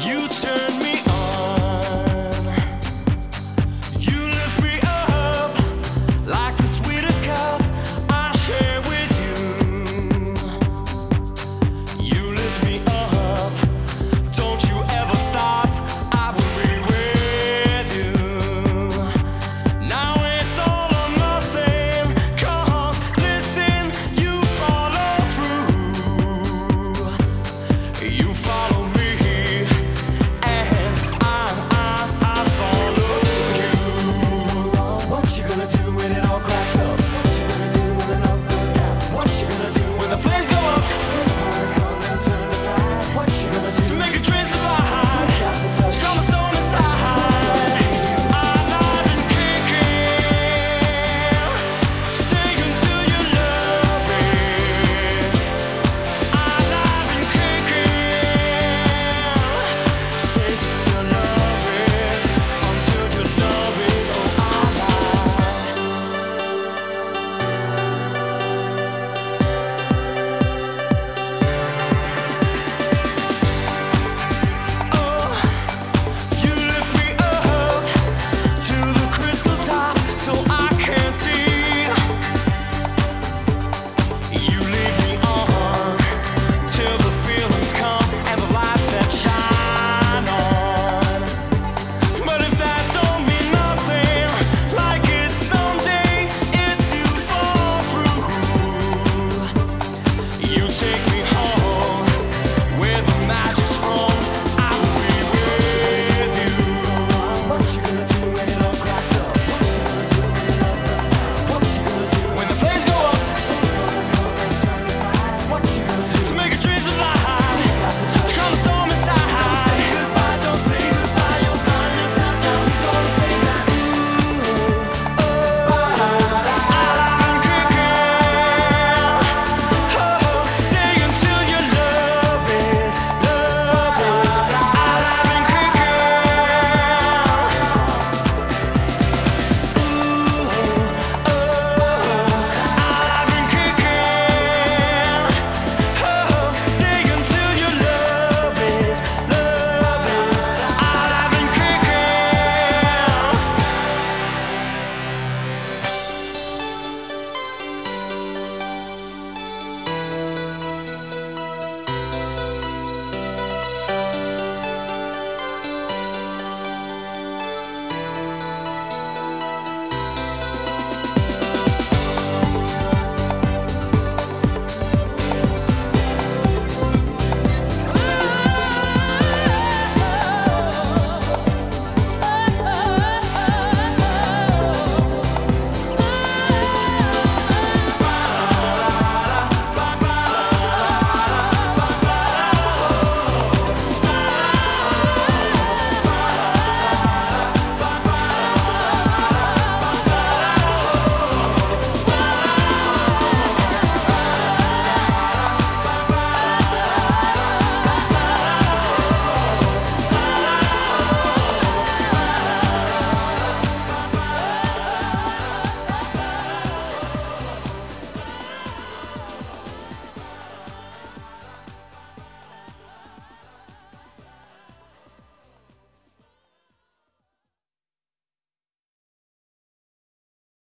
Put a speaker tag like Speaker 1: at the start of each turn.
Speaker 1: You turn